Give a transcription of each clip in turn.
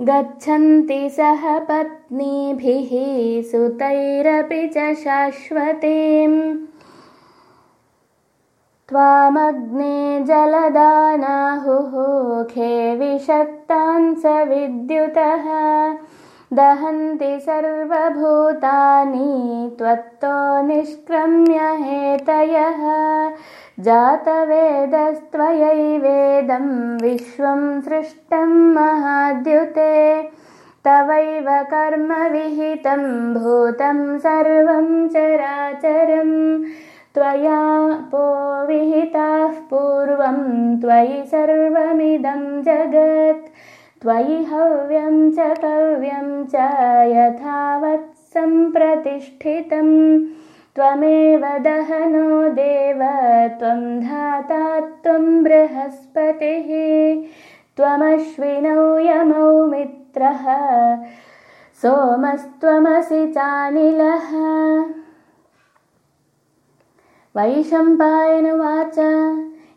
गच्छन्ति सह पत्नीभिः सुतैरपि च शाश्वतीम्। त्वामग्ने जलदानाहुः खे विषक्तान् स विद्युतः। दहन्ति सर्वभूतानि त्वत्तो निष्क्रम्य हेतयः जातवेदस्त्वयैवेदं विश्वं सृष्टं महाद्युते तवैव कर्मविहितं भूतं सर्वं चराचरम् त्वया पो विहिताः पूर्वं त्वयि सर्वमिदं जगत् त्वयि हव्यं च कव्यं च यथावत् सम्प्रतिष्ठितम् त्वमेव दहनो देव त्वं धाता त्वं बृहस्पतिः। त्वमश्विनौ यमौ मित्रः सोमस्त्वमसि चानिलः। वैशम्पायनुवाच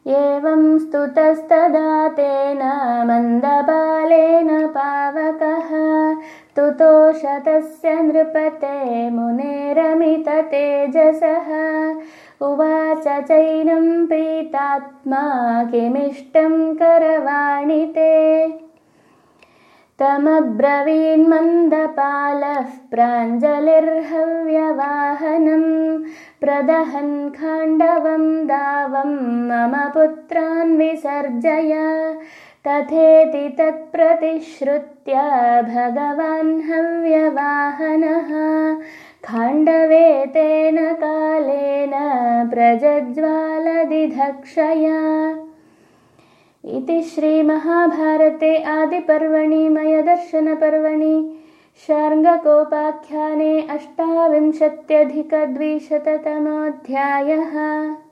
एवं स्तुतस्तदा तेन मन्दबालेन पावकः। तुतोषतस्य नृपते उवाच चैनं प्रीतात्मा किमिष्टं करवाणि ते। तमब्रवीन्मन्दपालः प्राञ्जलिर्हव्यवाहनम् प्रदहन् खाण्डवं दावं मम पुत्रान् विसर्जय। तथेति तत्प्रतिश्रुत्य भगवान् हव्यवाहनः खाण्डवे तेन कालेन प्रजज्वालदिधक्षया। इति श्रीमहाभारते आदिपर्वणि मयदर्शनपर्वणि शार्ङ्गकोपाख्याने अष्टाविंशत्यधिकद्विशततमोऽध्यायः